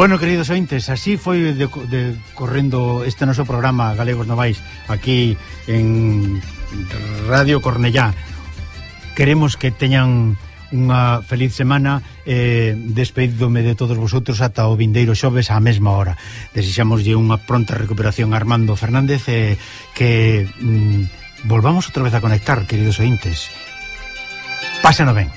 Bueno, queridos ointes, así foi de, de, correndo este noso programa Galegos Novais aquí en Radio Cornellá. Queremos que teñan unha feliz semana eh, despedidome de todos vosotros ata o vindeiro xoves á mesma hora. Desexamoslle unha pronta recuperación a Armando Fernández eh, que mm, volvamos outra vez a conectar, queridos ointes. Páseno ben.